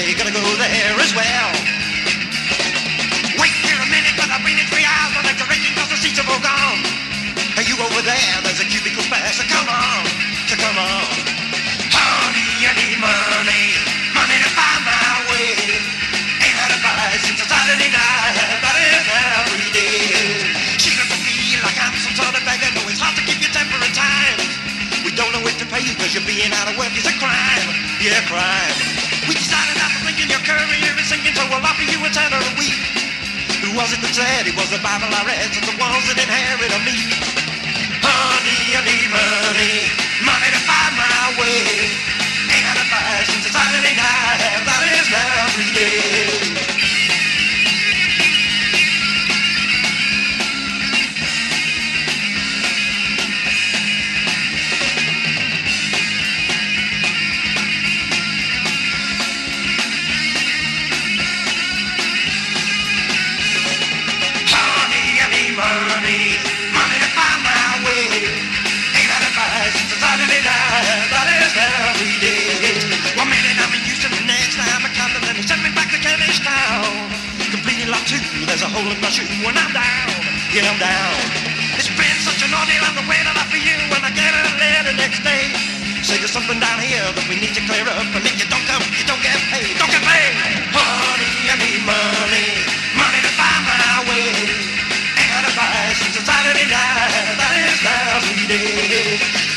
here, you gotta go there as well. Wait here a minute, but I've been in three hours, but the direction cause the seats are all gone. Are you over there, there's a cubicle spare, so come on, so come on. Honey, I need money, money to buy my way. Ain't had a buy since a Saturday night, that is every day. She looks at me like I'm some sort of beggar, no, it's hard to keep your temper in time. We don't know if to pay you, cause you're being out of work is a crime, yeah, crime we'll offer you a tenner a week. Who was it that said it was the Bible I read? So the ones that inherit of me. Honey, I need money every day. One minute I'm in Houston, the next I'm Compton, then they send me back to Kelly's town. Completely locked too, there's a hole in my shoe, and I'm down, yeah, I'm down. It's been such an ordeal, I'm the way that I feel when I get a letter next day. Say there's something down here that we need to clear up, and if you don't come, you don't get paid, don't get paid. Honey, I need money, money to buy my way. Ain't got a price since a Saturday night, that is now we did.